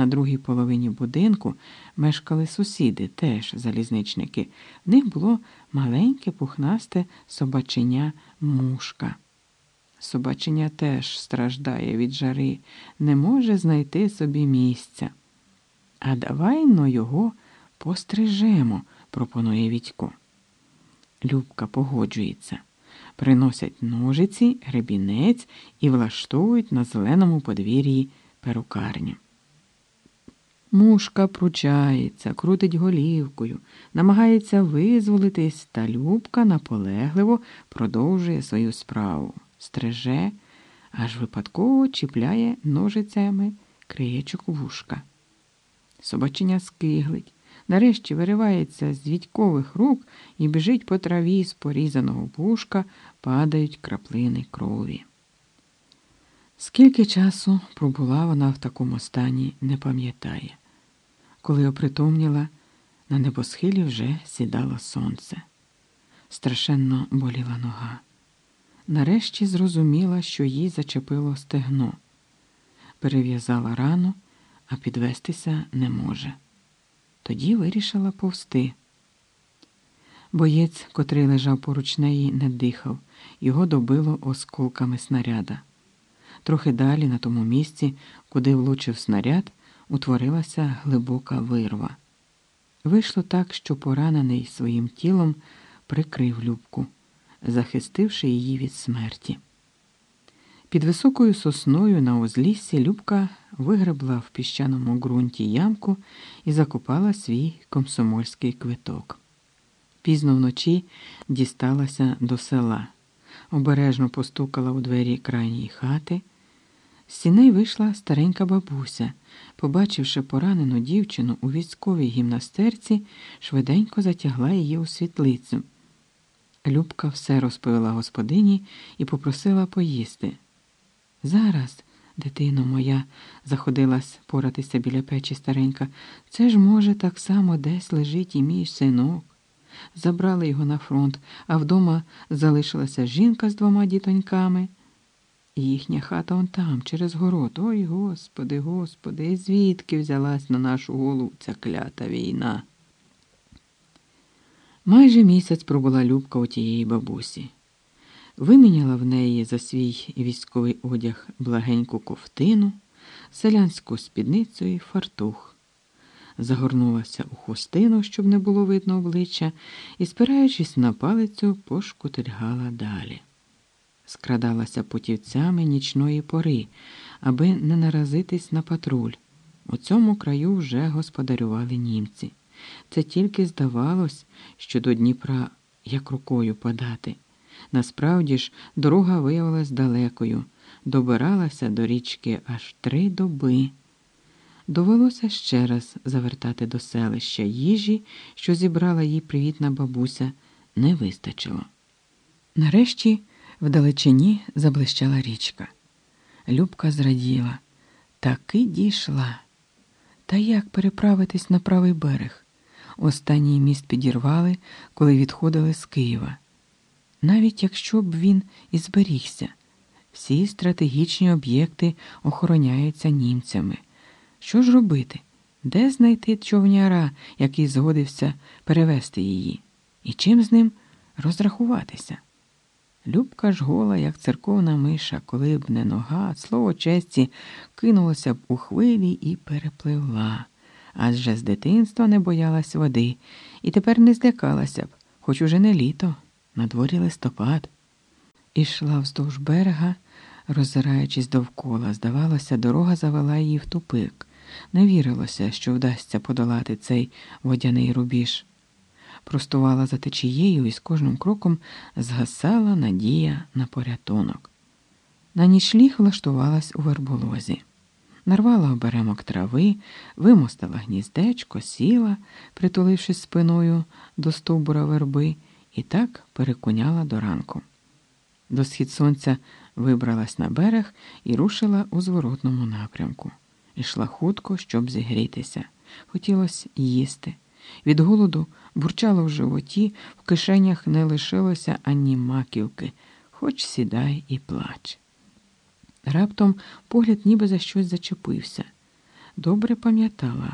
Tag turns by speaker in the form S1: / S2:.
S1: На другій половині будинку мешкали сусіди, теж залізничники. В них було маленьке пухнасте собаченя мушка. Собаченя теж страждає від жари, не може знайти собі місця. А давай но його пострижемо, пропонує Вітько. Любка погоджується. Приносять ножиці, гребінець і влаштовують на зеленому подвір'ї перукарню. Мушка пручається, крутить голівкою, намагається визволитись, та Любка наполегливо продовжує свою справу, стриже, аж випадково чіпляє ножицями криєчок вушка. Собачиня скиглить, нарешті виривається з відькових рук і біжить по траві з порізаного вушка, падають краплини крові. Скільки часу пробула вона в такому стані, не пам'ятає. Коли опритомніла, на небосхилі вже сідало сонце. Страшенно боліла нога. Нарешті зрозуміла, що їй зачепило стегно. Перев'язала рану, а підвестися не може. Тоді вирішила повсти. Боєць, котрий лежав поруч неї, не дихав, його добило осколками снаряда. Трохи далі, на тому місці, куди влучив снаряд, утворилася глибока вирва. Вийшло так, що поранений своїм тілом прикрив Любку, захистивши її від смерті. Під високою сосною на узліссі Любка вигребла в піщаному ґрунті ямку і закопала свій комсомольський квиток. Пізно вночі дісталася до села, обережно постукала у двері крайньої хати. З сіней вийшла старенька бабуся, побачивши поранену дівчину у військовій гімнастерці, швиденько затягла її у світлицю. Любка все розповіла господині і попросила поїсти. Зараз, дитино моя, заходилась поратися біля печі старенька, це ж, може, так само десь лежить і мій синок. Забрали його на фронт, а вдома залишилася жінка з двома дітоньками. Їхня хата он там, через город. Ой, господи, господи, звідки взялась на нашу голову ця клята війна? Майже місяць пробула Любка у тієї бабусі. Виміняла в неї за свій військовий одяг благеньку ковтину, селянську спідницю і фартух. Загорнулася у хустину, щоб не було видно обличчя, і, спираючись на палицю, пошкутильгала далі скрадалася путівцями нічної пори, аби не наразитись на патруль. У цьому краю вже господарювали німці. Це тільки здавалось, що до Дніпра як рукою подати. Насправді ж, дорога виявилась далекою, добиралася до річки аж три доби. Довелося ще раз завертати до селища їжі, що зібрала їй привітна бабуся, не вистачило. Нарешті Вдалечині заблищала річка. Любка зраділа. Таки дійшла. Та як переправитись на правий берег? Останній міст підірвали, коли відходили з Києва. Навіть якщо б він і зберігся, всі стратегічні об'єкти охороняються німцями. Що ж робити? Де знайти човняра, який згодився перевести її? І чим з ним розрахуватися? Любка ж гола, як церковна миша, коли б не нога, слово честі кинулося б у хвилі і перепливла, адже з дитинства не боялась води і тепер не злякалася б, хоч уже не літо, на дворі листопад. Ішла вздовж берега, роззираючись довкола. Здавалося, дорога завела її в тупик. Не вірилося, що вдасться подолати цей водяний рубіж простувала за течією і з кожним кроком згасала надія на порятунок. На нічліг влаштувалась у верболозі. Нарвала оберемок трави, вимостила гніздечко, сіла, притулившись спиною до стовбура верби, і так перекуняла до ранку. До схід сонця вибралась на берег і рушила у зворотному напрямку. Ішла хутко, щоб зігрітися. Хотілося їсти. Від голоду бурчало в животі, в кишенях не лишилося ані маківки, хоч сідай і плач. Раптом погляд ніби за щось зачепився. добре пам'ятала,